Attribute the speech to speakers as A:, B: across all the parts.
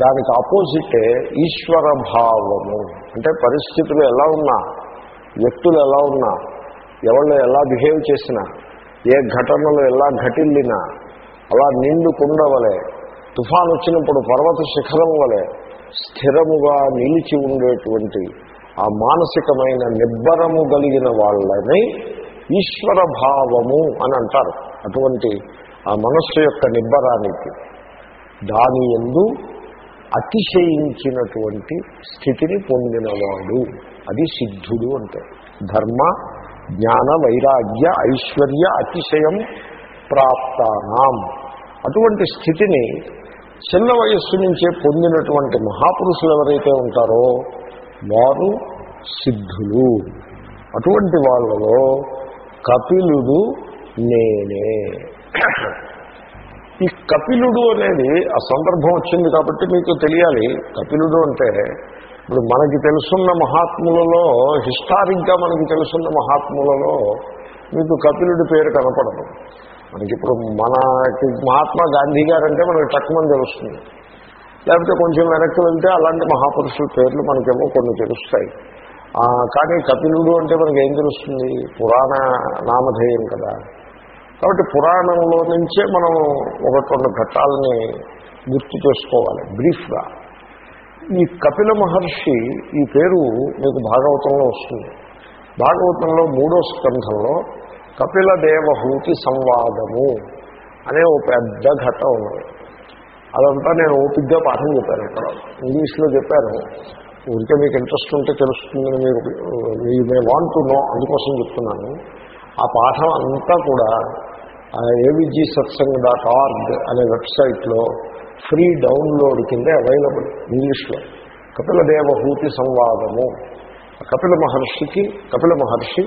A: దానికి ఆపోజిటే ఈశ్వర భావము. అంటే పరిస్థితులు ఎలా ఉన్నా వ్యక్తులు ఎలా ఉన్నా ఎవళ్ళు ఎలా బిహేవ్ చేసినా ఏ ఘటనలు ఎలా ఘటిల్లినా అలా నిండు కుండ వలె తుఫాన్ వచ్చినప్పుడు పర్వత శిఖరం వలె స్థిరముగా నిలిచి ఉండేటువంటి ఆ మానసికమైన నిబ్బరము కలిగిన వాళ్ళని ఈశ్వర భావము అని అంటారు. అటువంటి ఆ మనస్సు యొక్క నిబ్బరానికి దాని ఎందు అతిశయించినటువంటి స్థితిని పొందినవాడు. అది సిద్ధుడు అంటే. ధర్మ జ్ఞాన వైరాగ్య ఐశ్వర్య అతిశయం ప్రాప్తానాం. అటువంటి స్థితిని చిన్న వయస్సు నుంచే పొందినటువంటి మహాపురుషులు ఎవరైతే ఉంటారో వారు సిద్ధులు. అటువంటి వాళ్ళలో కపిలుడు నేనే. ఈ కపిలుడు అనేది ఆ సందర్భం వచ్చింది కాబట్టి మీకు తెలియాలి. కపిలుడు అంటే ఇప్పుడు మనకి తెలుసున్న మహాత్ములలో హిస్టారిక్గా మనకి తెలుసున్న మహాత్ములలో మీకు కపిలుడి పేరు కనపడదు. మనకి ఇప్పుడు మనకి మహాత్మా గాంధీ గారు అంటే మనకి టక్మని తెలుస్తుంది. లేకపోతే కొంచెం వెనక్కి వెళ్తే అలాంటి మహాపురుషుల పేర్లు మనకేమో కొన్ని తెలుస్తాయి. కానీ కపిలుడు అంటే మనకి ఏం తెలుస్తుంది? పురాణ నామధేయం కదా. కాబట్టి పురాణంలో నుంచే మనం ఒకటి రెండు ఘట్టాలని గుర్తు చేసుకోవాలి బ్రీఫ్గా ఈ కపిల మహర్షి ఈ పేరు మీకు భాగవతంలో వస్తుంది. భాగవతంలో మూడో స్కంధంలో కపిల దేవహూతి సంవాదము అనే ఒక పెద్ద ఘట్టం ఉన్నది. అదంతా నేను ఓపిక్గా పాఠం చెప్పాను ఇక్కడ. ఇంగ్లీష్లో చెప్పాను. ఊరికే మీకు ఇంట్రెస్ట్ ఉంటే తెలుస్తుందని మీరు మీ మే అందుకోసం చెప్తున్నాను. ఆ పాఠం అంతా కూడా ఏవిజీ సత్సంగ్ డాట్ ఆర్గ్ అనే వెబ్సైట్లో ఫ్రీ డౌన్లోడ్ కింద అవైలబుల్ ఇంగ్లీష్లో. కపిల దేవహూతి సంవాదము. కపిల మహర్షికి కపిల మహర్షి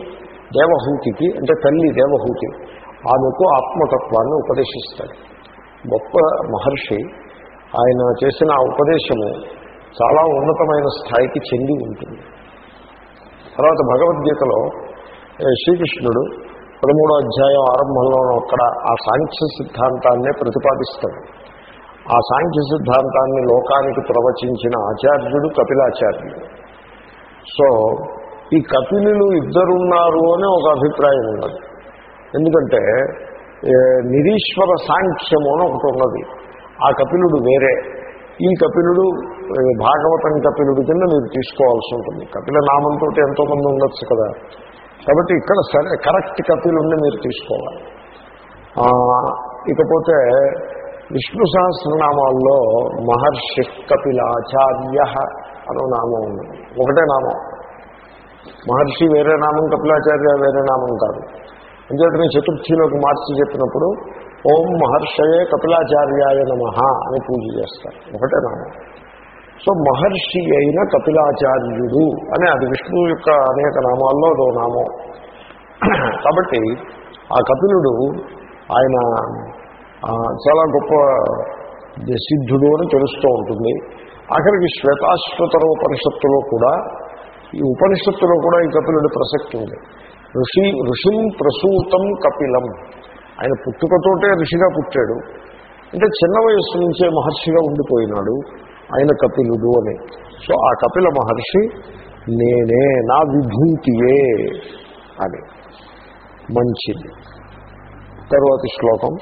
A: దేవహూతికి అంటే తల్లి దేవహూతి ఆమెకు ఆత్మతత్వాన్ని ఉపదేశిస్తాడు. గొప్ప మహర్షి ఆయన చేసిన ఆ ఉపదేశము చాలా ఉన్నతమైన స్థాయికి చెంది ఉంటుంది. తర్వాత భగవద్గీతలో శ్రీకృష్ణుడు పదమూడో అధ్యాయం ఆరంభంలోనూ అక్కడ ఆ సాంఖ్య సిద్ధాంతాన్నే ప్రతిపాదిస్తాడు. ఆ సాంఖ్య సిద్ధాంతాన్ని లోకానికి ప్రవచించిన ఆచార్యుడు కపిలాచార్యుడు. సో ఈ కపిలులు ఇద్దరున్నారు అని ఒక అభిప్రాయం ఉన్నది. ఎందుకంటే నిరీశ్వర సాంఖ్యము అని ఒకటి ఉన్నది. ఆ కపిలుడు వేరే. ఈ కపిలుడు భాగవతం కపిలుడు కింద మీరు తీసుకోవాల్సి ఉంటుంది. కపిల నామంతో ఎంతోమంది ఉండొచ్చు కదా. కాబట్టి ఇక్కడ సరే కరెక్ట్ కపిలుండి మీరు తీసుకోవాలి. ఇకపోతే విష్ణు సహస్రనామాల్లో మహర్షి కపిలాచార్య అనో నామం ఉంది. ఒకటే నామం. మహర్షి వేరే నామం కపిలాచార్య వేరే నామం కాదు. అంచేతనే చతుర్థిలోకి మార్చి చెప్పినప్పుడు ఓం మహర్షయే కపిలాచార్యాయ నమ అని పూజ చేస్తారు. ఒకటే నామం. సో మహర్షి అయిన కపిలాచార్యుడు అనే అది విష్ణువు యొక్క అనేక నామాల్లో అదో నామం. కాబట్టి ఆ కపిలుడు ఆయన చాలా గొప్ప సిద్ధుడు అని తెలుస్తూ ఉంటుంది. ఆఖరికి శ్వేతాశ్వతర ఉపనిషత్తులో కూడా ఈ ఉపనిషత్తులో కూడా ఈ కపిలుడి ప్రసక్తి ఉంది. ఋషి ఋషిం ప్రసూతం కపిలం. ఆయన పుట్టుకతోటే ఋషిగా పుట్టాడు. అంటే చిన్న వయస్సు నుంచే మహర్షిగా ఉండిపోయినాడు. ఆయన కపిలుడు అని. సో ఆ కపిల మహర్షి నేనే నా విభూతియే అని. మంచిది. తర్వాత శ్లోకం.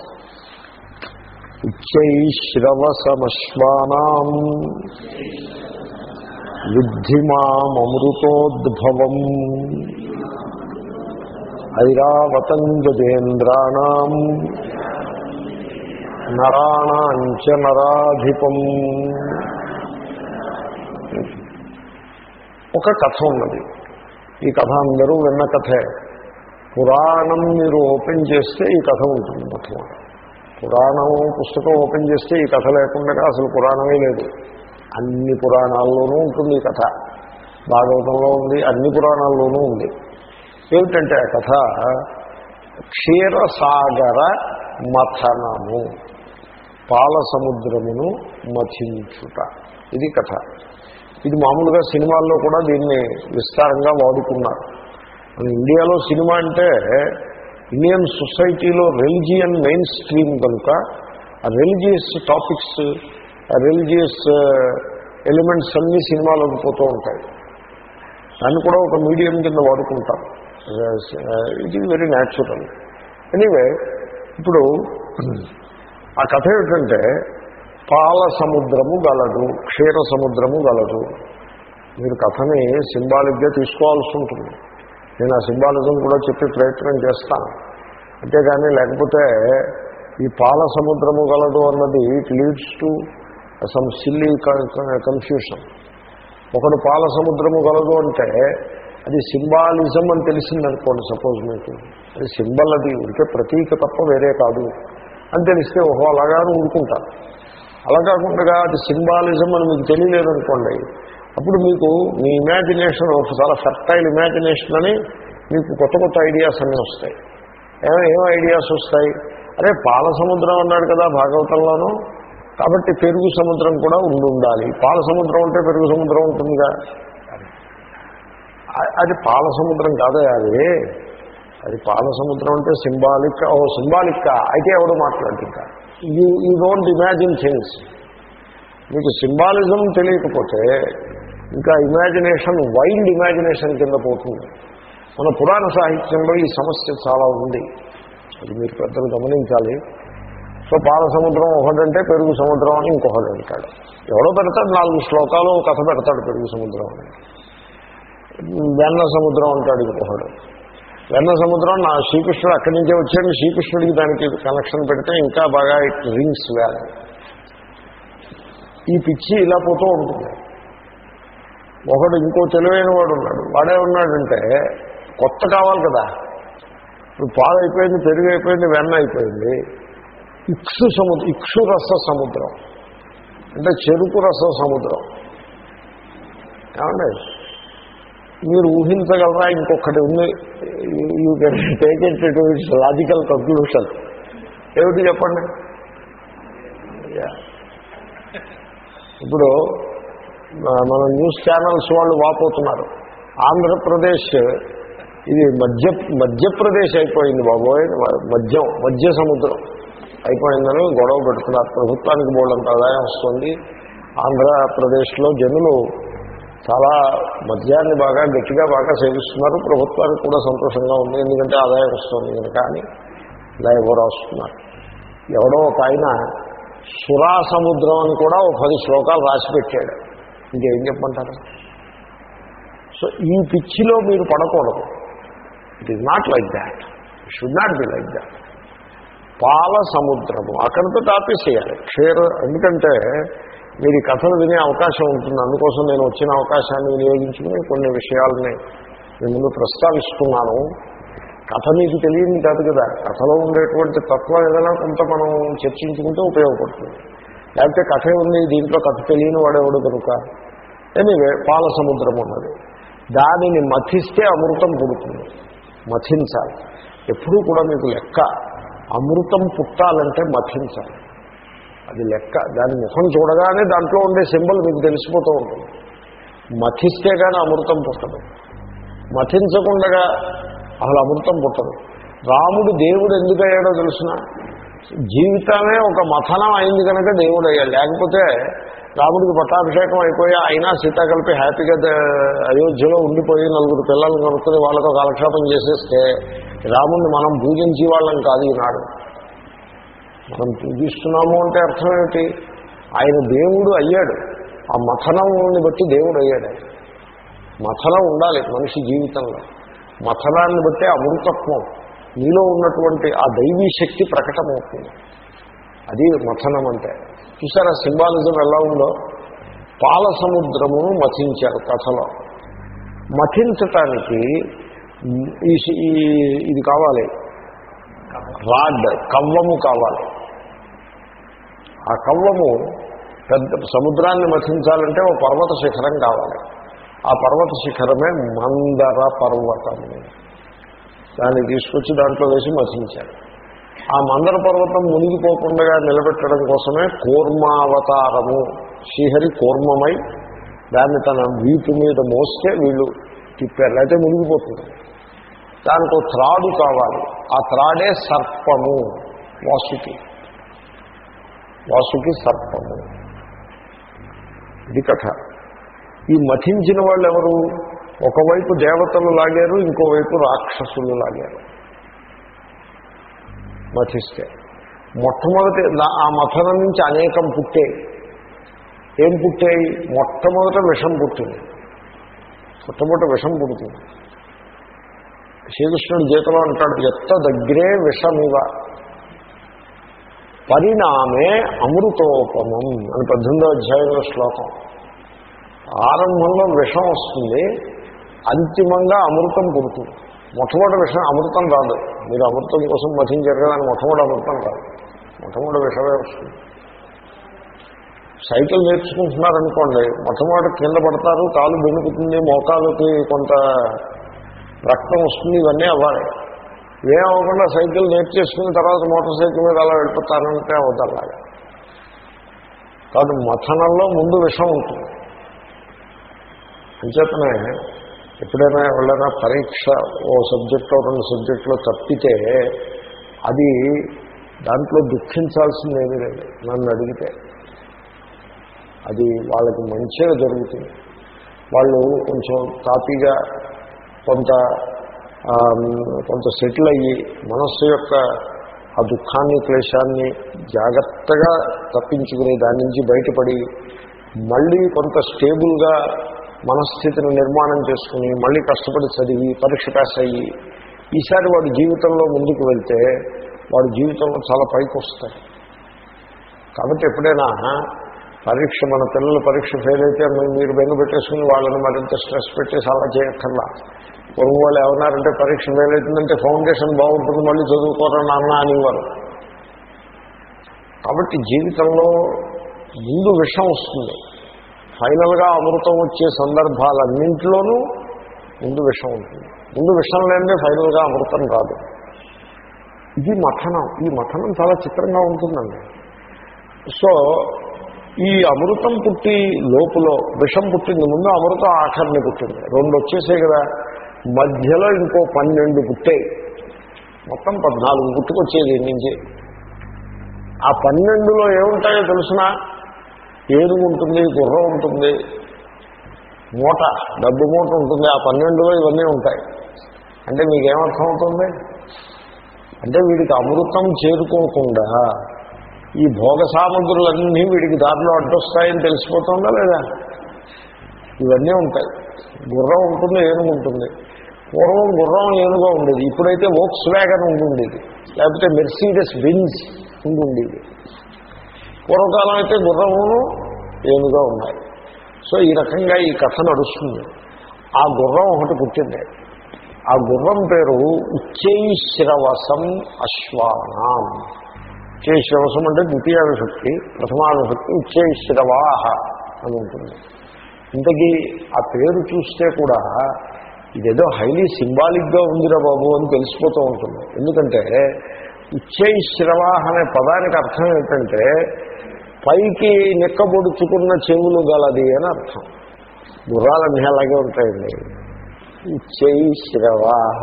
A: ఉచ్చైశ్రవసమశ్వానాం విద్ధి మామృతోద్భవం ఐరావతం నరాణాంచ నరాధిపం ఒక కథ ఉన్నది. ఈ కథ అందరూ విన్న కథే. పురాణం మీరు ఓపెన్ చేస్తే ఈ కథ ఉంటుంది మొట్టమొదటి పురాణం పుస్తకం ఓపెన్ చేస్తే ఈ కథ లేకుండా అసలు పురాణమే లేదు. అన్ని పురాణాల్లోనూ ఉంటుంది ఈ కథ. భాగవతంలో ఉంది అన్ని పురాణాల్లోనూ ఉంది. ఏమిటంటే ఆ కథ? క్షీరసాగర మథనము పాల సముద్రమును మథించుట. ఇది కథ. ఇది మామూలుగా సినిమాల్లో కూడా దీన్ని విస్తారంగా వాడుకున్నారు. మన ఇండియాలో సినిమా అంటే ఇండియన్ సొసైటీలో రిలిజియన్ మెయిన్ స్ట్రీమ్ కనుక ఆ రిలీజియస్ టాపిక్స్ రిలీజియస్ ఎలిమెంట్స్ అన్నీ సినిమాలోకి పోతూ ఉంటాయి. దాన్ని కూడా ఒక మీడియం కింద వాడుకుంటారు it is very natural anyway ఇప్పుడు ఆ కథ ఏమిటంటే పాల సముద్రము గలదు క్షీర సముద్రము గలదు. మీరు కథని సింబాలిక్గా తీసుకోవాల్సి ఉంటుంది. నేను ఆ సింబాలిజం కూడా చెప్పి ప్రయత్నం చేస్తాను. అంతేగాని లేకపోతే ఈ పాల సముద్రము గలదు అన్నది it leads to some silly confusion. ఒకడు పాల సముద్రము గలదు అంటే అది సింబాలిజం అని తెలిసిందనుకోండి సపోజ్ మీకు. అది సింబల్ అది ఉడికే ప్రతీక తప్ప వేరే కాదు. అని తెలిస్తే ఓహో అలాగా ఊరుకుంటారు అలా కాకుండా అది సింబాలిజం అని మీకు తెలియలేదనుకోండి. అప్పుడు మీకు మీ ఇమాజినేషన్ ఒక చాలా ఫెర్టైల్ ఇమాజినేషన్ అని మీకు కొత్త కొత్త ఐడియాస్ అన్నీ వస్తాయి. ఏమో ఏం ఐడియాస్ వస్తాయి. అరే పాల సముద్రం అన్నాడు కదా భాగవతంలోనూ. కాబట్టి పెరుగు సముద్రం కూడా ఉండి ఉండాలి. పాల సముద్రం ఉంటే పెరుగు సముద్రం ఉంటుందిగా. అది పాల సముద్రం కాదే అది. అది పాల సముద్రం అంటే సింబాలిక్ ఓ సింబాలిక్ అయితే ఎవడో మాట్లాడుతుంటారు you you don't imagine things మీకు సింబాలిజం తెలియకపోతే ఇంకా ఇమాజినేషన్ వైల్డ్ ఇమాజినేషన్ కింద పోతుంది. మన పురాణ సాహిత్యంలో ఈ సమస్య చాలా ఉంది. అది మీరు పెద్దలు గమనించాలి. సో పాల సముద్రం ఒకటంటే పెరుగు సముద్రం అని ఇంకొకటి అంటాడు. ఎవడో పెడతాడు నాలుగు శ్లోకాలు కథ పెడతాడు పెరుగు సముద్రం అని. వెన్న సముద్రం అంటాడు ఇంకొకడు. వెన్న సముద్రం నా శ్రీకృష్ణుడు అక్కడి నుంచే వచ్చాడు. శ్రీకృష్ణుడికి దానికి కనెక్షన్ పెడితే ఇంకా బాగా ఇట్ రింగ్స్ వేల ఈ పిచ్చి ఇలా పోతూ ఉంటుంది. ఒకడు ఇంకో తెలివైన వాడు ఉన్నాడు. వాడే ఉన్నాడంటే కొత్త కావాలి కదా. ఇప్పుడు పాలు అయిపోయింది పెరుగు అయిపోయింది వెన్న అయిపోయింది. ఇక్షు సముద్రం ఇక్షు రస సముద్రం. అంటే చెరుకు రస సముద్రం. ఏమండి? మీరు ఊహించగలరా? ఇంకొకటి ఉంది. You can take it to its logical conclusion ఏమిటి చెప్పండి? ఇప్పుడు మన న్యూస్ ఛానల్స్ వాళ్ళు వాపోతున్నారు. ఆంధ్రప్రదేశ్ ఇది మధ్య మధ్యప్రదేశ్ అయిపోయింది బాబోయ్. మద్యం మధ్య సముద్రం అయిపోయిందని గొడవ పెడుతున్నారు ప్రభుత్వానికి బోర్డంత ఆదాయం వస్తుంది. ఆంధ్రప్రదేశ్లో జనులు చాలా మద్యాన్ని బాగా గట్టిగా బాగా సేవిస్తున్నారు. ప్రభుత్వానికి కూడా సంతోషంగా ఉంది. ఎందుకంటే ఆదాయం వస్తుంది కనుక అని ఇలా ఎవరు రాస్తున్నారు. ఎవడో ఒక ఆయన సురా సముద్రం అని కూడా ఒక పది శ్లోకాలు రాసి పెట్టాడు. ఇంకేం చెప్పమంటారు? సో ఈ పిచ్చిలో మీరు పడకూడదు. It is not like that should not be like that పాల సముద్రము అక్కడితో ఆపేసేయాలి క్షీర ఎందుకంటే మీరు ఈ కథలు వినే అవకాశం ఉంటుంది. అందుకోసం నేను వచ్చిన అవకాశాన్ని వినియోగించుకుని కొన్ని విషయాలని మీ ముందు ప్రస్తావిస్తున్నాను. కథ మీకు తెలియని కాదు కదా. కథలో ఉండేటువంటి తత్వం ఏదైనా కొంత మనం చర్చించుకుంటే ఉపయోగపడుతుంది. లేకపోతే కథ ఉంది దీంట్లో కథ తెలియని వాడేవాడు కనుక? ఎనివే పాల సముద్రం ఉన్నది దానిని మథిస్తే అమృతం పుడుతుంది. మథించాలి. ఎప్పుడూ కూడా మీకు లెక్క. అమృతం పుట్టాలంటే మథించాలి. అది లెక్క. దాని ముఖం చూడగానే దాంట్లో ఉండే సింబల్ మీకు తెలిసిపోతూ ఉంటుంది. మథిస్తే కానీ అమృతం పుట్టదు. మథించకుండా అసలు అమృతం పుట్టదు. రాముడు దేవుడు ఎందుకు అయ్యాడో తెలుసిన? జీవితమే ఒక మథనం అయింది కనుక దేవుడు అయ్యాడు. లేకపోతే రాముడికి పట్టాభిషేకం అయిపోయి అయినా సీత కలిపి హ్యాపీగా అయోధ్యలో ఉండిపోయి నలుగురు పిల్లలు కనుక్కొని వాళ్ళతో కాలక్షేపం చేసేస్తే రాముడిని మనం పూజించే వాళ్ళం కాదు ఈనాడు. మనం పూజిస్తున్నాము అంటే అర్థం ఏమిటి ఆయన దేవుడు అయ్యాడు. ఆ మథనంని బట్టి దేవుడు అయ్యాడు మథనం ఉండాలి మనిషి జీవితంలో. మథనాన్ని బట్టి అమృతత్వం. నీలో ఉన్నటువంటి ఆ దైవీ శక్తి ప్రకటమవుతుంది. అది మథనం అంటే. చూసారా సింబాలిజం ఎలా ఉందో? పాల సముద్రమును మథించారు కథలో. మథించటానికి ఈ- ఇది కావాలి. రాడ్ కవ్వము కావాలి. ఆ కవ్వము పెద్ద సముద్రాన్ని మథించాలంటే ఓ పర్వత శిఖరం కావాలి. ఆ పర్వత శిఖరమే మందర పర్వతము దాన్ని తీసుకొచ్చి దాంట్లో వేసి మసించాలి ఆ మందర పర్వతం మునిగిపోకుండా నిలబెట్టడం కోసమే కూర్మావతారము. శ్రీహరి కూర్మమై దాన్ని తన వీపు మీద మోస్తే వీళ్ళు తిప్పారు. అయితే మునిగిపోతుంది. దానికి త్రాడు కావాలి. ఆ త్రాడే సర్పము వాసుకి. వాసుకి సర్పము. ఇది కథ. ఈ మఠించిన వాళ్ళు ఎవరు ఒకవైపు దేవతలు లాగారు ఇంకోవైపు రాక్షసులు లాగారు. మఠిస్తే. మొట్టమొదటి ఆ మథనం నుంచి అనేకం పుట్టాయి ఏం పుట్టాయి మొట్టమొదట విషం పుట్టింది. మొట్టమొదట విషం పుడుతుంది. శ్రీకృష్ణుడు గీతలో అంటాడు ఎత్త దగ్గరే విషమివ పరిణామే అమృతోపమం అని పద్దెనిమిదో అధ్యాయంలో శ్లోకం. ఆరంభంలో విషం వస్తుంది అంతిమంగా అమృతం పుడుతుంది. మొట్టమొదటి విషయం అమృతం రాదు మీరు అమృతం కోసం మతించారు కదా అని మొట్టమొదటి అమృతం రాదు మొట్టమొదటి విషమే వస్తుంది. సైకిల్ నేర్చుకుంటున్నారనుకోండి మొట్టమొదటి కింద పడతారు కాలు బెనుకుతుంది మోకాలకి కొంత రక్తం వస్తుంది ఇవన్నీ అవ్వాలి. ఏం అవ్వకుండా సైకిల్ నేర్చేసుకున్న తర్వాత మోటార్ సైకిల్ మీద అలా వెళ్ళిపోతానంటే అవుతారు కాదు మథనంలో ముందు విషం ఉంటుంది. అంచేతనే ఎప్పుడైనా ఎవరైనా పరీక్ష ఓ సబ్జెక్ట్లో రెండు సబ్జెక్టులో తప్పితే అది దాంట్లో దుఃఖించాల్సింది ఏమీ లేదు. నన్ను అడిగితే అది వాళ్ళకి మంచిగా జరుగుతుంది. వాళ్ళు కొంచెం తాపీగా కొంత కొంత సెటిల్ అయ్యి మనస్సు యొక్క ఆ దుఃఖాన్ని క్లేశాన్ని జాగ్రత్తగా తప్పించుకుని దాని నుంచి బయటపడి మళ్ళీ కొంత స్టేబుల్గా మనస్థితిని నిర్మాణం చేసుకుని మళ్ళీ కష్టపడి చదివి పరీక్ష పాస్ అయ్యి ఈసారి వాడు జీవితంలో ముందుకు వెళ్తే వాడు జీవితంలో చాలా పైకి వస్తాయి కాబట్టి ఎప్పుడైనా పరీక్ష మన పిల్లల పరీక్ష ఫెయిల్ అయితే మీరు బెంగ పెట్టేసుకుని వాళ్ళని మరింత స్ట్రెస్ పెట్టేసి అలా చేయక్కర్లా. పొరుగు వాళ్ళు ఏమన్నారంటే పరీక్ష ఫెయిల్ అవుతుందంటే ఫౌండేషన్ బాగుంటుంది మళ్ళీ చదువుకోరని అన్న అనేవారు. కాబట్టి జీవితంలో ముందు విషం వస్తుంది. ఫైనల్గా అమృతం వచ్చే సందర్భాలన్నింటిలోనూ ముందు విషం ఉంటుంది. ముందు విషం లేనిదే ఫైనల్గా అమృతం రాదు ఇది మథనం. ఈ మథనం చాలా చిత్రంగా ఉంటుందండి. సో ఈ అమృతం పుట్టి లోపల విషం పుట్టింది ముందు అమృతం ఆఖరిని పుట్టింది. రెండు వచ్చేసాయి కదా. మధ్యలో ఇంకో పన్నెండు పుట్టాయి. మొత్తం పద్నాలుగు పుట్టుకొచ్చేది దీని నుంచి. ఆ పన్నెండులో ఏముంటాయో తెలిసిన? ఏనుగు ఉంటుంది గుర్రం ఉంటుంది మూట డబ్బు మూట ఉంటుంది. ఆ పన్నెండులో ఇవన్నీ ఉంటాయి. అంటే మీకేమర్థం అవుతుంది అంటే వీడికి అమృతం చేరుకోకుండా ఈ భోగ సామగ్రులన్నీ వీడికి దారిలో అడ్డొస్తాయని తెలిసిపోతుందా లేదా? ఇవన్నీ ఉంటాయి. గుర్రం ఉంటుంది ఏనుగు ఉంటుంది. పూర్వం గుర్రం ఏనుగా ఉండేది. ఇప్పుడైతే వోక్స్ వ్యాగన్ ఉండుండేది. లేకపోతే మెర్సీడెస్ బిన్స్ ఉండుండేది. పూర్వకాలం అయితే గుర్రమును ఏనుగా ఉన్నాయి. సో ఈ రకంగా ఈ కథ నడుస్తుంది. ఆ గుర్రం ఒకటి పుట్టింది. ఆ గుర్రం పేరు ఉచ్చైశ్రవసం అశ్వానాం. ఉచ్చైశ్రవసం అంటే ద్వితీయ విభక్తి ప్రథమా విభక్తి అని ఉంటుంది. ఇంతకీ ఆ పేరు చూస్తే కూడా ఇదేదో హైలీ సింబాలిక్గా ఉందిరా బాబు అని తెలిసిపోతూ ఉంటుంది. ఎందుకంటే ఉచ్చైశ్రవాహ అనే పదానికి అర్థం ఏంటంటే పైకి నిక్కబొడుచుకున్న చెవులు గలది అని అర్థం. గుర్రాలన్నీ అలాగే ఉంటాయండి. ఉచ్చైశ్రవాహ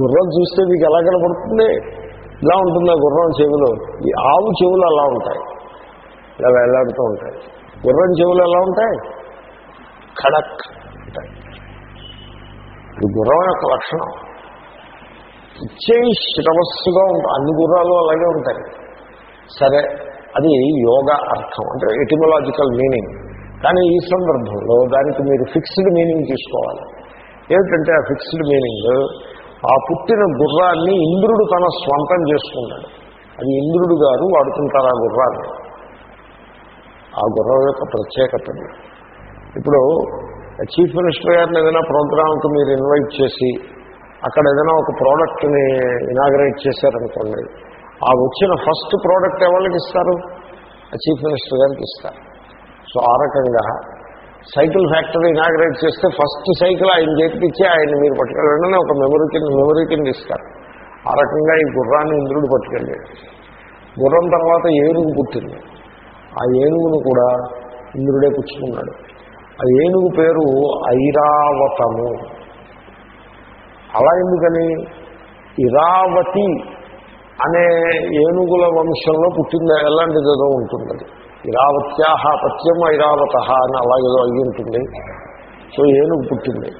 A: గుర్రం చూస్తే మీకు ఎలా కనపడుతుంది? ఇలా ఉంటుంది ఆ గుర్రం చెవులు? ఈ ఆవు చెవులు అలా ఉంటాయి. ఇలా వేలాడుతూ ఉంటాయి. గుర్రం చెవులు ఎలా ఉంటాయి? ఖడక్ ఉంటాయి. ఇది గుర్రం యొక్క లక్షణం. ఇచ్చేవి శ్రవస్సుగా ఉంటాయి. అన్ని గుర్రాలు అలాగే ఉంటాయి. సరే అది యోగ అర్థం. అంటే ఎటిమలాజికల్ మీనింగ్ కానీ ఈ సందర్భంలో దానికి మీరు ఫిక్స్డ్ మీనింగ్ తీసుకోవాలి. ఏమిటంటే ఆ ఫిక్స్డ్ మీనింగ్ ఆ పుట్టిన గుర్రాన్ని ఇంద్రుడు తన స్వంతం చేసుకున్నాడు అది ఇంద్రుడు గారు వాడుతుంటారు ఆ గుర్రాన్ని. ఆ గుర్రం యొక్క ప్రత్యేకత ఇప్పుడు చీఫ్ మినిస్టర్ గారిని ఏదైనా ప్రోగ్రామ్కి మీరు ఇన్వైట్ చేసి అక్కడ ఏదైనా ఒక ప్రోడక్ట్ని ఇనాగరేట్ చేశారనుకోండి ఆ వచ్చిన ఫస్ట్ ప్రోడక్ట్ ఎవరికి ఇస్తారు? ఆ చీఫ్ మినిస్టర్ గారికి ఇస్తారు. సో ఆ రకంగా సైకిల్ ఫ్యాక్టరీ ఇనాగరేట్ చేస్తే ఫస్ట్ సైకిల్ ఆయన చేపించి ఆయన మీరు పట్టుకెళ్ళండి ఒక మెమరీ కింద మెమరీ కింద ఇస్తారు. ఆ రకంగా ఈ గుర్రాన్ని ఇంద్రుడు పట్టుకెళ్ళాడు. గుర్రం తర్వాత ఏనుగు పుట్టింది. ఆ ఏనుగును కూడా ఇంద్రుడే పుచ్చుకున్నాడు. ఆ ఏనుగు పేరు ఐరావతము. అలా ఎందుకని? ఇరావతి అనే ఏనుగుల వంశంలో పుట్టింది ఎలాంటిది ఏదో ఉంటుంది ఇరావత్యాహ పత్యం ఐరావత అని అలాగేదో అయ్యి ఉంటుంది. సో ఏనుగు పుట్టింది.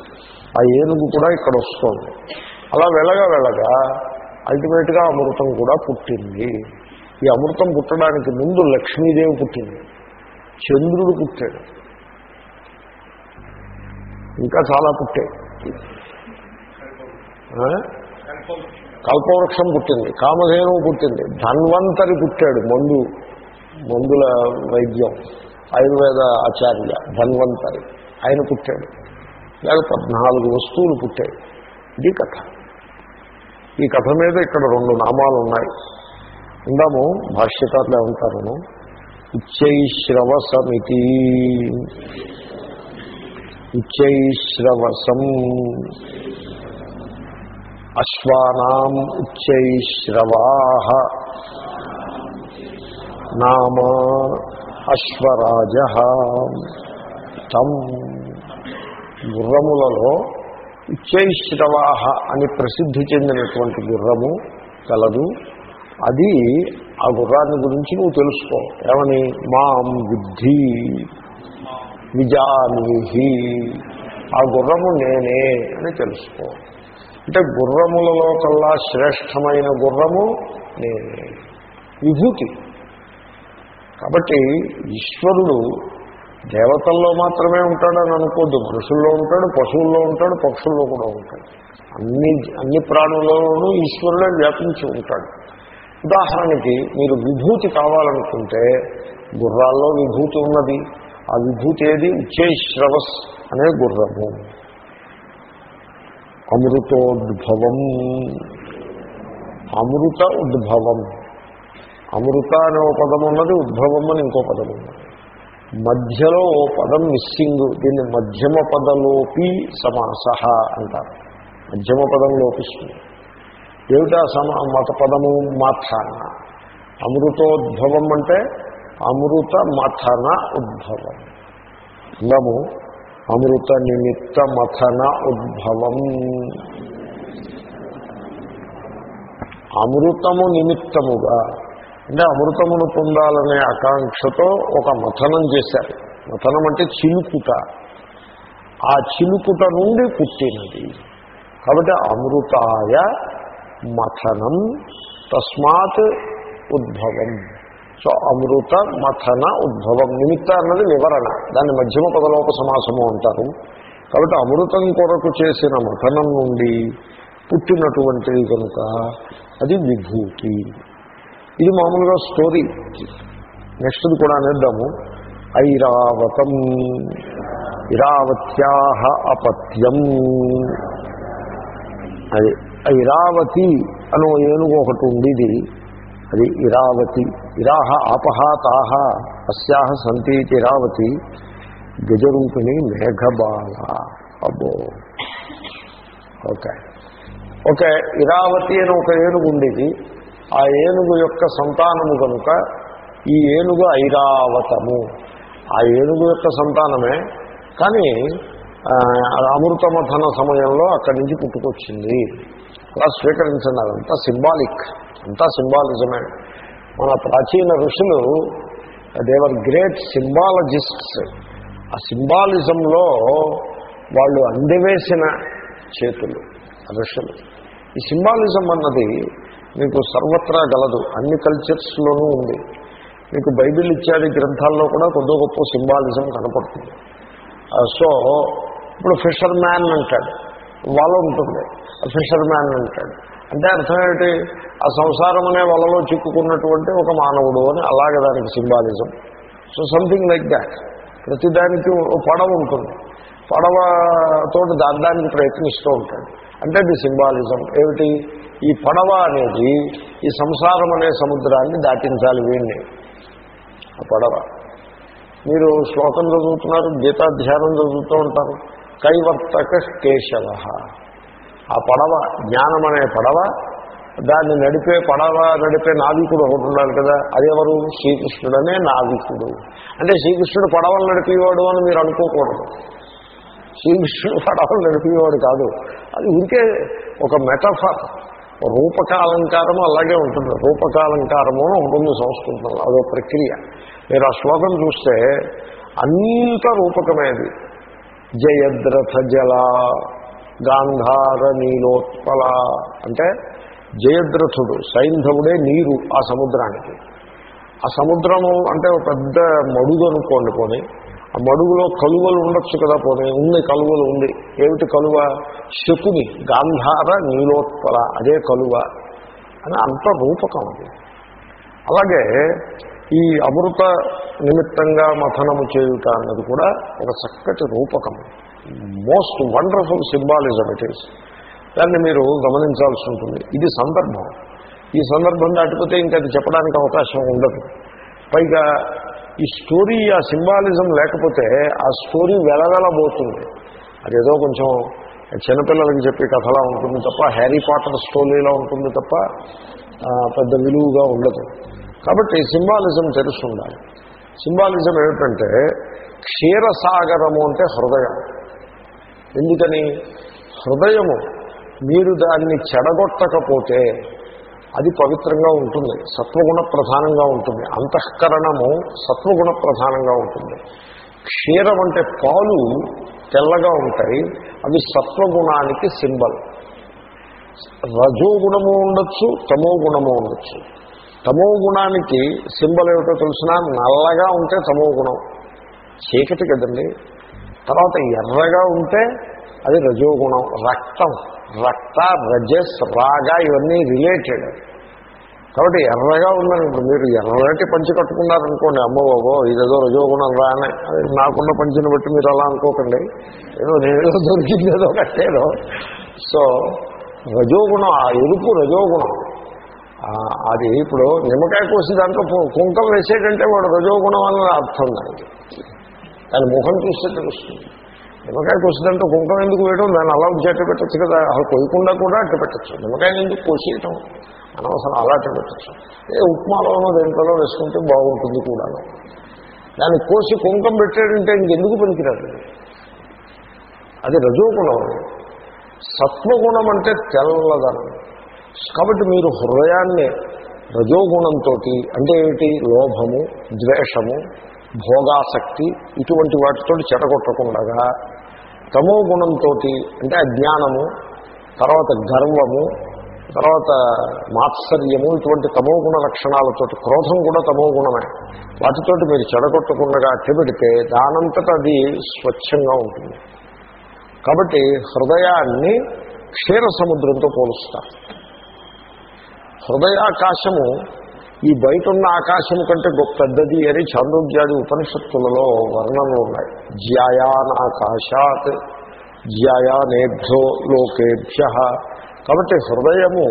A: ఆ ఏనుగు కూడా ఇక్కడ వస్తుంది. అలా వెళ్ళగా వెళ్ళగా అల్టిమేట్గా అమృతం కూడా పుట్టింది. ఈ అమృతం పుట్టడానికి ముందు లక్ష్మీదేవి పుట్టింది. చంద్రుడు పుట్టాడు. ఇంకా చాలా పుట్టాయి? కల్పవృక్షం. పుట్టింది. కామధేనువు పుట్టింది. ధన్వంతరి పుట్టాడు మందు మందుల వైద్యం ఆయుర్వేద ఆచార్య ధన్వంతరి. ఆయన పుట్టాడు. లేక పద్నాలుగు వస్తువులు పుట్టాయి. ఇది కథ. ఈ కథ మీద ఇక్కడ రెండు నామాలు ఉన్నాయి. ఉందాము భాష్యకారులు ఏమంటారు? ఉచ్చైశ్రవసమితి ఉచ్చైశ్రవసం అశ్వానాం ఉచ్చైశ్రవా నామ అశ్వరాజ తం గుర్రములలో ఉచ్చైశ్రవాహ అని ప్రసిద్ధి చెందినటువంటి గుర్రము కలదు. అది ఆ గుర్రాన్ని గురించి నువ్వు తెలుసుకో. ఏమని? మాం బుద్ధి విజానీహి ఆ గుర్రము నేనే అని తెలుసుకో. అంటే గుర్రములలో కల్లా శ్రేష్టమైన గుర్రము నేనే. విభూతి. కాబట్టి ఈశ్వరుడు దేవతల్లో మాత్రమే ఉంటాడని అనుకోద్దు. మనుషుల్లో ఉంటాడు పశువుల్లో ఉంటాడు పక్షుల్లో కూడా ఉంటాడు. అన్ని అన్ని ప్రాణులలోనూ ఈశ్వరుడే వ్యాపించి ఉంటాడు. ఉదాహరణకి మీరు విభూతి కావాలనుకుంటే గుర్రాల్లో విభూతి ఉన్నది. ఆ విభూతి ఏది? ఉచ్చైశ్రవస్ అనే గుర్రము. అమృతోద్భవం. అమృత ఉద్భవం. అమృత అనే ఓ పదం ఉన్నది ఉద్భవం అని ఇంకో పదం ఉన్నది మధ్యలో ఓ పదం మిస్సింగ్ దీన్ని మధ్యమ పదలోపి సమాస అంటారు. మధ్యమ పదం లోపిస్తుంది ఏమిటా సమా మత పదము మాథాన? అమృతోద్భవం అంటే అమృత మథన ఉద్భవం. అందాము అమృత నిమిత్త మథన ఉద్భవం. అమృతము నిమిత్తముగా అంటే అమృతమును పొందాలనే ఆకాంక్షతో ఒక మథనం చేశారు. మథనం అంటే చిలుకుట ఆ చిలుకుట నుండి పుట్టినది. కాబట్టి అమృతాయ మథనం తస్మాత్ ఉద్భవం. సో అమృత మథన ఉద్భవం నిమిత్త అన్నది వివరణ. దాన్ని మధ్యమ పదలోప సమాసము అంటారు. కాబట్టి అమృతం కొరకు చేసిన మథనం నుండి పుట్టినటువంటిది కనుక అది విభూతి. ఇది మామూలుగా స్టోరీ. నెక్స్ట్ది కూడా అనేద్దాము. ఐరావతం ఇరావత్యా అపత్యం. అది ఐరావతి అనో ఏనుగు ఒకటి ఉండేది. అది ఇరావతి. ఇరాహ ఆపహ తాహ అస్యాహ సంతీతి ఇరావతి. గజరూపిణి మేఘబాల. అబ్బో. ఓకే. ఓకే ఇరావతి అని ఒక ఏనుగు ఉండేది. ఆ ఏనుగు యొక్క సంతానము కనుక ఈ ఏనుగు ఐరావతము. ఆ ఏనుగు యొక్క సంతానమే. కానీ అమృతమథన సమయంలో అక్కడి నుంచి పుట్టుకొచ్చింది. అలా స్వీకరించండి అదంతా సింబాలిక్. అంతా సింబాలిజమే. మన ప్రాచీన ఋషులు దేవర్ గ్రేట్ సింబాలజిస్ట్స్ ఆ సింబాలిజంలో వాళ్ళు అందివేసిన చేతులు ఋషులు. ఈ సింబాలిజం అన్నది మీకు సర్వత్రా గలదు. అన్ని కల్చర్స్లోనూ ఉంది. మీకు బైబిల్ ఇత్యాది గ్రంథాల్లో కూడా కొద్దో గొప్ప సింబాలిజం కనపడుతుంది. సో ఇప్పుడు ఫిషర్ మ్యాన్ అంటాడు. వల ఉంటుంది. ఫిషర్ మ్యాన్ అంటాడు. అంటే అర్థం ఏమిటి? ఆ సంసారం అనే వలలో చిక్కుకున్నటువంటి ఒక మానవుడు అని అలాగే దానికి symbolism. So something like that ప్రతిదానికి పడవ ఉంటుంది. పడవతోటి దాటానికి ప్రయత్నిస్తూ ఉంటాడు. అంటే అది సింబాలిజం. ఏమిటి? ఈ పడవ అనేది ఈ సంసారం అనే సముద్రాన్ని దాటించాలి వీడిని ఆ పడవ. మీరు శ్లోకం చదువుతున్నారు గీతాధ్యానం చదువుతూ ఉంటారు. కైవర్తక కేశవ. ఆ పడవ జ్ఞానం అనే పడవ దాన్ని నడిపే పడవ నడిపే నావికుడు ఒకటి ఉన్నాడు కదా. అదెవరు? శ్రీకృష్ణుడనే నావికుడు. అంటే శ్రీకృష్ణుడు పడవలు నడిపేవాడు అని మీరు అనుకోకూడదు. శ్రీకృష్ణుడు పడవలు నడిపేవాడు కాదు. అది ఇంకే ఒక మెటఫర్ రూపకాలంకారము అలాగే ఉంటుంది. రూపకాలంకారము అని ఉంటుంది సంస్కృతంలో అదో ప్రక్రియ. మీరు ఆ శ్లోకం చూస్తే అంత రూపకమేది జయద్రథ జల గాంధార నీలోత్పల అంటే జయద్రథుడు సైంధవుడే నీరు ఆ సముద్రానికి. ఆ సముద్రము అంటే ఒక పెద్ద మడుగు అనుకోండి పోనీ ఆ మడుగులో కలువలు ఉండొచ్చు కదా పోనీ ఉంది కలువలు ఉంది. ఏమిటి కలువ? శకుని గాంధార నీలోత్పల అదే కలువ అని అంత రూపకం అది. అలాగే ఈ అమృత నిమిత్తంగా మథనము చేయుట అన్నది కూడా ఒక చక్కటి రూపకం. Most wonderful symbolism it is దాన్ని మీరు గమనించాల్సి ఉంటుంది. ఇది సందర్భం. ఈ సందర్భం దాటిపోతే ఇంకా అది చెప్పడానికి అవకాశం ఉండదు. పైగా ఈ స్టోరీ ఆ సింబాలిజం లేకపోతే ఆ స్టోరీ వెలవెలబోతుంది అదేదో కొంచెం చిన్నపిల్లలకి చెప్పే కథలా ఉంటుంది తప్ప హ్యారీ పాటర్ స్టోరీలా ఉంటుంది తప్ప పెద్ద విలువగా ఉండదు. కాబట్టి సింబాలిజం తెలుసుండాలి. సింబాలిజం ఏమిటంటే క్షీరసాగరము అంటే హృదయం. ఎందుకని? హృదయము మీరు దాన్ని చెడగొట్టకపోతే అది పవిత్రంగా ఉంటుంది. సత్వగుణ ప్రధానంగా ఉంటుంది. అంతఃకరణము సత్వగుణ ప్రధానంగా ఉంటుంది. క్షీరం అంటే పాలు తెల్లగా ఉంటాయి. అవి సత్వగుణానికి సింబల్. రజో గుణము ఉండొచ్చు తమో గుణము ఉండొచ్చు. తమో గుణానికి సింబల్ ఏమిటో తెలిసిన? నల్లగా ఉంటే తమో గుణం. చీకటి కదండి. తర్వాత ఎర్రగా ఉంటే అది రజోగుణం రక్తం రక్త రజస్ రాగ ఇవన్నీ రిలేటెడ్ కాబట్టి ఎర్రగా ఉందని మీరు ఎర్రటి పంచి కట్టుకున్నారనుకోండి అమ్మో బాబో ఇదేదో రజోగుణం రానే అది నాకున్న పంచిని బట్టి మీరు అలా అనుకోకండి. ఏదో నేనేదో దొరికింది ఏదో కట్టేదో. సో రజోగుణం ఆ ఎరుపు రజోగుణం. అది ఇప్పుడు నిమ్మకాయ కోసి దాంట్లో కుంకం వేసేటంటే వాడు రజోగుణం అని అర్థం దానికి. దాని ముఖం చూస్తే తెలుస్తుంది. నిమ్మకాయ కోసేదంటే కుంకం ఎందుకు వేయడం? దాన్ని అలా అట్టు పెట్టచ్చు కదా. అసలు కొయ్యకుండా కూడా అట్టు పెట్టచ్చు. నిమ్మకాయని ఎందుకు కోసేయటం? అనవసరం అలా అట్టు పెట్టచ్చు. ఏ ఉప్మాలోనో దేంట్లోనో వేసుకుంటే బాగుంటుంది కూడా. దాన్ని కోసి కుంకం పెట్టాడంటే ఇంకెందుకు పనికిరాదు? అది రజోగుణం. సత్వగుణం అంటే తెల్లదనం. కాబట్టి మీరు హృదయాన్ని రజోగుణంతో అంటే ఏమిటి? లోభము ద్వేషము భోగాసక్తి ఇటువంటి వాటితో చెడగొట్టకుండగా తమో గుణంతో అంటే అజ్ఞానము తర్వాత గర్వము తర్వాత మాత్సర్యము ఇటువంటి తమో గుణ లక్షణాలతో క్రోధం కూడా తమో గుణమే. వాటితోటి మీరు చెడగొట్టకుండా అట్టబెడితే దానంతట అది స్వచ్ఛంగా ఉంటుంది. కాబట్టి హృదయాన్ని క్షీర సముద్రంతో పోలుస్తారు. హృదయాకాశము ఈ బయట ఉన్న ఆకాశము కంటే గొప్ప పెద్దది అని చాంద్రోగ్యాది ఉపనిషత్తులలో వర్ణనలు ఉన్నాయి. జ్యాయానాకాశాత్ జ్యాయానేభ్యో లోకేభ్య. కాబట్టి హృదయము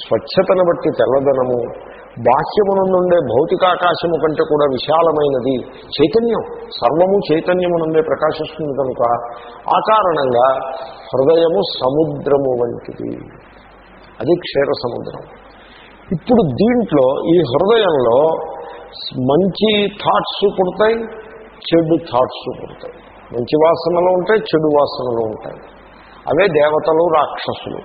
A: స్వచ్ఛతను బట్టి తెల్లదనము బాహ్యమునందుండే భౌతికాకాశము కంటే కూడా విశాలమైనది చైతన్యం. సర్వము చైతన్యమునందే ప్రకాశిస్తుంది కనుక ఆ కారణంగా హృదయము సముద్రము వంటిది. అది క్షీర సముద్రం. ఇప్పుడు దీంట్లో ఈ హృదయంలో మంచి థాట్స్ పుడతాయి చెడు థాట్స్ పుడతాయి. మంచి వాసనలు ఉంటాయి చెడు వాసనలు ఉంటాయి. అవే దేవతలు రాక్షసులు.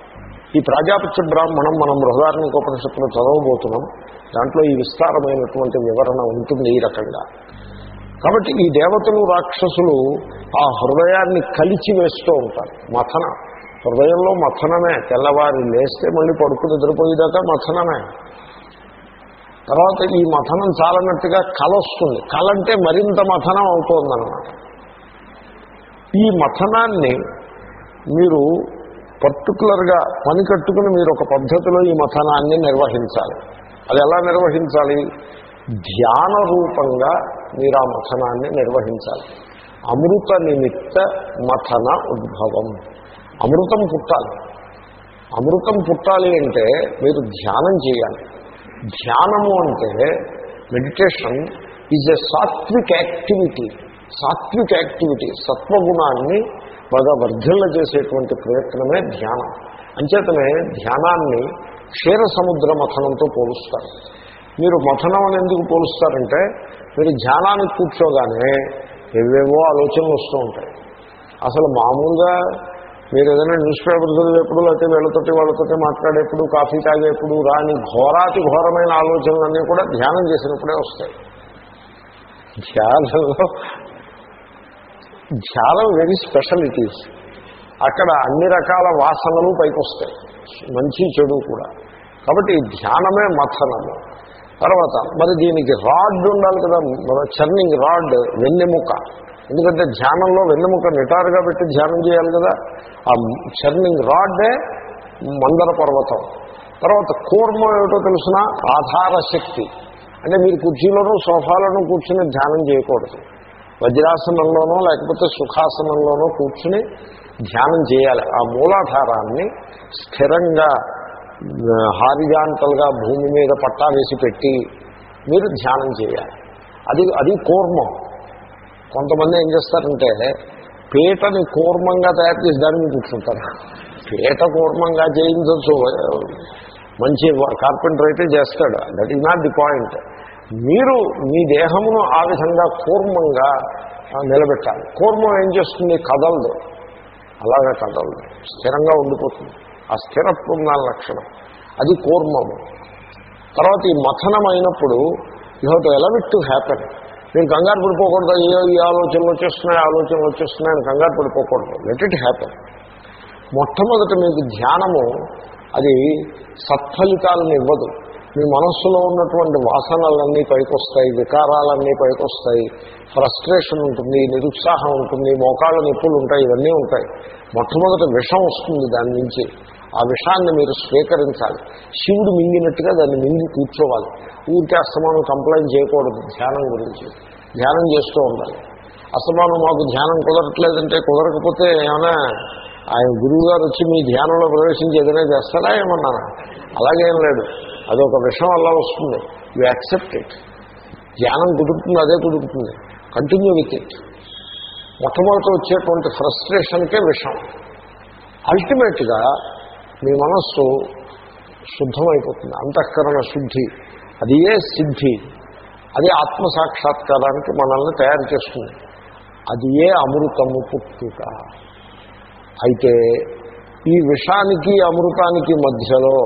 A: ఈ ప్రాజాపత్య బ్రాహ్మణం మనం బృహదార్మిక ఉపనిషత్తులో చదవబోతున్నాం. దాంట్లో ఈ విస్తారమైనటువంటి వివరణ ఉంటుంది ఈ రకంగా. కాబట్టి ఈ దేవతలు రాక్షసులు ఆ హృదయాన్ని కలిచి వేస్తూ ఉంటారు. మథన. హృదయంలో మథనమే. తెల్లవారి లేస్తే మళ్ళీ పడుకు నిద్రపోయేదాకా మథనమే. తర్వాత ఈ మథనం చాలన్నట్టుగా కలొస్తుంది వస్తుంది. అంటే మరింత మథనం అవుతోందన్నమాట. ఈ మథనాన్ని మీరు పర్టికులర్గా పని కట్టుకుని మీరు ఒక పద్ధతిలో ఈ మథనాన్ని నిర్వహించాలి. అది ఎలా నిర్వహించాలి? ధ్యాన రూపంగా మీరు ఆ మథనాన్ని నిర్వహించాలి. అమృత నిమిత్త మథన ఉద్భవం. అమృతం పుట్టాలి. అమృతం పుట్టాలి అంటే మీరు ధ్యానం చేయాలి. ధ్యానము అంటే meditation is a sattvik activity. Sattvik activity సత్వగుణాన్ని బాగా వర్ధిల్ల చేసేటువంటి ప్రయత్నమే ధ్యానం. అంచేతనే ధ్యానాన్ని క్షీర సముద్ర మథనంతో పోలుస్తారు. మీరు మథనం అని ఎందుకు పోలుస్తారంటే మీరు ధ్యానానికి కూర్చోగానే ఏవేవో ఆలోచనలు వస్తూ ఉంటాయి. అసలు మామూలుగా మీరు ఏదైనా న్యూస్ పేపర్ చదివేప్పుడు లేకపోతే వీళ్ళతోటి వాళ్ళతోటి మాట్లాడేప్పుడు కాఫీ తాగేప్పుడు రాని ఘోరాతి ఘోరమైన ఆలోచనలన్నీ కూడా ధ్యానం చేసినప్పుడే వస్తాయి. ధ్యానంలో ధ్యానం వెరీ స్పెషల్ ఇట్ ఈస్ అక్కడ అన్ని రకాల వాసనలు పైకి వస్తాయి మంచి చెడు కూడా. కాబట్టి ధ్యానమే మథనము. తర్వాత మరి దీనికి రాడ్ ఉండాలి కదా చర్నింగ్ రాడ్ వెన్నెముక. ఎందుకంటే ధ్యానంలో వెన్నెముక నిటారుగా పెట్టి ధ్యానం చేయాలి కదా. ఆ చర్నింగ్ రాడ్డే మందర పర్వతం. తర్వాత కూర్మ ఏమిటో తెలిసిన? ఆధార శక్తి. అంటే మీరు కుర్చీలోనూ సోఫాలోనూ కూర్చుని ధ్యానం చేయకూడదు. వజ్రాసనంలోనో లేకపోతే సుఖాసనంలోనో కూర్చుని ధ్యానం చేయాలి. ఆ మూలాధారాన్ని స్థిరంగా హారిజాంటల్గా భూమి మీద పట్టా వేసి పెట్టి మీరు ధ్యానం చేయాలి. అది అది కూర్మం. కొంతమంది ఏం చేస్తారంటే పీటని కూర్మంగా తయారు చేసి దాని మీద కూర్చుంటారు. పీట కూర్మంగా చేయించవచ్చు మంచి కార్పెంటర్ అయితే చేస్తాడు. That is not the point మీరు మీ దేహమును ఆ విధంగా కూర్మంగా నిలబెట్టాలి. కూర్మం ఏం చేస్తుంది? కదలదు. అలాగే కదలదు. స్థిరంగా ఉండిపోతుంది. ఆ స్థిరత్వం దాని లక్షణం. అది కూర్మము. తర్వాత ఈ మథనం అయినప్పుడు you have to allow it to happen మీరు కంగారు పడిపోకూడదు అయ్యో ఈ ఆలోచనలు వచ్చేస్తున్నాయి ఆలోచనలు వచ్చేస్తున్నాయని కంగారు పడిపోకూడదు. లెట్ ఇట్ హ్యాపెన్ మొట్టమొదట మీకు ధ్యానము అది సత్ఫలితాలను ఇవ్వదు. మీ మనస్సులో ఉన్నటువంటి వాసనలన్నీ పైకొస్తాయి వికారాలన్నీ పైకొస్తాయి ఫ్రస్ట్రేషన్ ఉంటుంది నిరుత్సాహం ఉంటుంది మోకాళ్ళ నొప్పులు ఉంటాయి ఇవన్నీ ఉంటాయి. మొట్టమొదట విషం వస్తుంది దాని నుంచి. ఆ విషాన్ని మీరు స్వీకరించాలి. శివుడు మింగినట్టుగా దాన్ని మింగి కూర్చోవాలి. ఊరికే అస్తమానం కంప్లైంట్ చేయకూడదు ధ్యానం గురించి. ధ్యానం చేస్తూ ఉండాలి. అస్తమానం మాకు ధ్యానం కుదరట్లేదంటే కుదరకపోతే ఏమైనా ఆయన గురువు గారు వచ్చి మీ ధ్యానంలో ప్రవేశించి ఏదైనా చేస్తారా ఏమన్నా? అలాగేం లేదు. అదొక విషయం అలా వస్తుంది. యు యాక్సెప్ట్ ఇట్ ధ్యానం కుదురుతుంది అదే కుదురుతుంది. కంటిన్యూ విత్ ఇట్ మొట్టమొదట వచ్చేటువంటి ఫ్రస్ట్రేషన్కే విషం. అల్టిమేట్గా మీ మనస్సు శుద్ధమైపోతుంది. అంతఃకరణ శుద్ధి. అది ఏ సిద్ధి? అది ఆత్మసాక్షాత్కారానికి మనల్ని తయారు చేస్తుంది. అది ఏ అమృతము పుట్టుక? అయితే ఈ విషానికి అమృతానికి మధ్యలో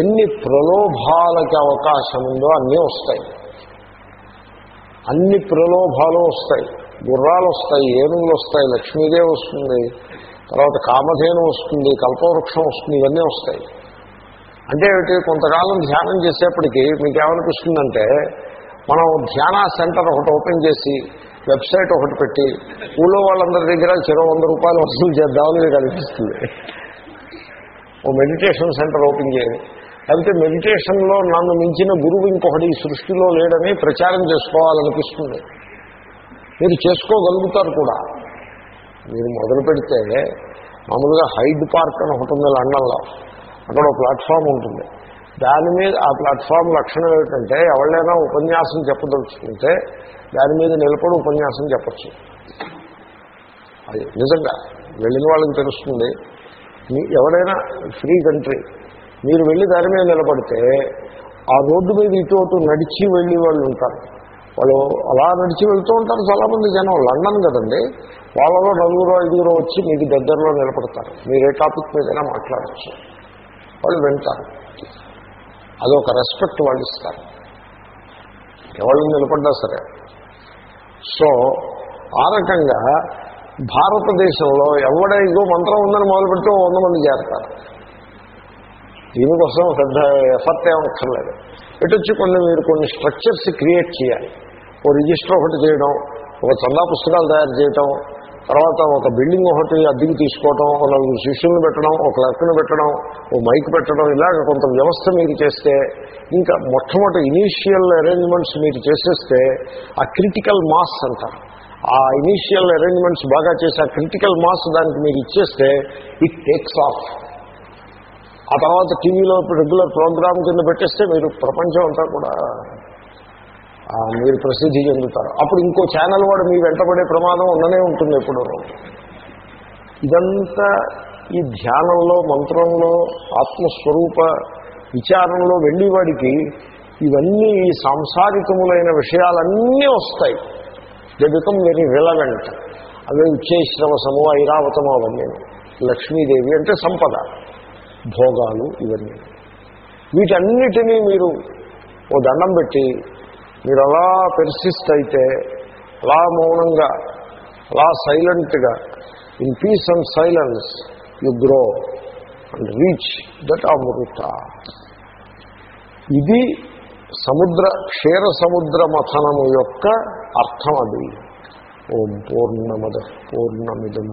A: ఎన్ని ప్రలోభాలకి అవకాశం ఉందో అన్నీ వస్తాయి. అన్ని ప్రలోభాలు వస్తాయి. గుర్రాలు వస్తాయి ఏనుగులు వస్తాయి లక్ష్మీదేవి వస్తుంది తర్వాత కామధేను వస్తుంది కల్పవృక్షం వస్తుంది ఇవన్నీ వస్తాయి. అంటే కొంతకాలం ధ్యానం చేసేప్పటికీ మీకు ఏమనిపిస్తుందంటే మనం ధ్యాన సెంటర్ ఒకటి ఓపెన్ చేసి వెబ్సైట్ ఒకటి పెట్టి ఊళ్ళో వాళ్ళందరి దగ్గర చెరో వంద రూపాయలు వసూలు చేద్దామని మీకు అనిపిస్తుంది. ఓ మెడిటేషన్ సెంటర్ ఓపెన్ చేయాలి లేకపోతే మెడిటేషన్లో నన్ను మించిన గురువు ఇంకొకటి ఈ సృష్టిలో లేడని ప్రచారం చేసుకోవాలనిపిస్తుంది. మీరు చేసుకోగలుగుతారు కూడా. మీరు మొదలు పెడితే మామూలుగా హైడ్ పార్క్ అని ఒకటి ఉంది లండన్లో. అక్కడ ఒక ప్లాట్ఫామ్ ఉంటుంది. దాని మీద ఆ ప్లాట్ఫామ్ లక్షణం ఏమిటంటే ఎవరైనా ఉపన్యాసం చెప్పదలుచుకుంటే దాని మీద నిలబడి ఉపన్యాసం చెప్పచ్చు. అది నిజంగా వెళ్ళిన వాళ్ళకి తెలుస్తుంది. మీ ఎవరైనా ఫ్రీ కంట్రీ మీరు వెళ్ళి దాని మీద నిలబడితే ఆ రోడ్డు మీద ఇటు అటు నడిచి వెళ్ళి వాళ్ళు ఉంటారు. వాళ్ళు అలా నడిచి వెళ్తూ ఉంటారు చాలామంది జనం. లండన్ కదండి. వాళ్ళలో నలుగురు ఐదుగురు వచ్చి మీకు దగ్గరలో నిలబడతారు. మీరు ఏ టాపిక్ మీదైనా మాట్లాడచ్చు. వాళ్ళు వింటారు. అదొక రెస్పెక్ట్ వాళ్ళు ఇస్తారు. ఎవరు నిలబడ్డా సరే. సో ఆ రకంగా భారతదేశంలో ఎవడ మంత్రం ఉందని మొదలుపెడితే వంద మంది చేరతారు. దీనికోసం పెద్ద ఎఫర్ట్ ఏమక్కర్లేదు వచ్చి కొన్ని మీరు కొన్ని స్ట్రక్చర్స్ క్రియేట్ చేయాలి. ఓ రిజిస్టర్ ఒకటి చేయడం ఒక చందా పుస్తకాలు తయారు చేయటం తర్వాత ఒక బిల్డింగ్ ఒకటి అద్దెకి తీసుకోవటం ఒక నలుగురు శిష్యులను పెట్టడం ఒక క్లర్క్ను పెట్టడం ఓ మైక్ పెట్టడం ఇలాగ కొంత వ్యవస్థ మీరు చేస్తే ఇంకా మొట్టమొదటి ఇనీషియల్ అరేంజ్మెంట్స్ మీరు చేసేస్తే ఆ క్రిటికల్ మాస్ అంటారు. ఆ ఇనీషియల్ అరేంజ్మెంట్స్ బాగా చేసి ఆ క్రిటికల్ మాస్ దానికి మీరు ఇచ్చేస్తే ఇట్ టేక్స్ ఆఫ్ ఆ తర్వాత టీవీలో రెగ్యులర్ ప్రోగ్రామ్ కింద పెట్టేస్తే మీరు ప్రపంచం అంతా కూడా మీరు ప్రసిద్ధి చెందుతారు. అప్పుడు ఇంకో ఛానల్ వాడు మీ వెంటబడే ప్రమాదం ఉండనే ఉంటుంది ఎప్పుడు ఇదంతా ఈ ధ్యానంలో మంత్రంలో ఆత్మస్వరూప విచారంలో వెళ్ళేవాడికి ఇవన్నీ ఈ సాంసారికములైన విషయాలన్నీ వస్తాయి. దే బికమ్ వెరీ రిలవెంట్ అవే ఉచ్చేశ్రవసము ఐరావతము అవన్నీ. లక్ష్మీదేవి అంటే సంపద. భోగాలు ఇవన్నీ. వీటన్నిటినీ మీరు ఓ దండం పెట్టి మీరు అలా పెర్సిస్ట్ అయితే అలా మౌనంగా అలా సైలెంట్గా in peace and silence you grow and reach that amrita ఇది సముద్ర క్షీర సముద్ర మథనము యొక్క అర్థం అది. ఓం పూర్ణమద పూర్ణమిదం.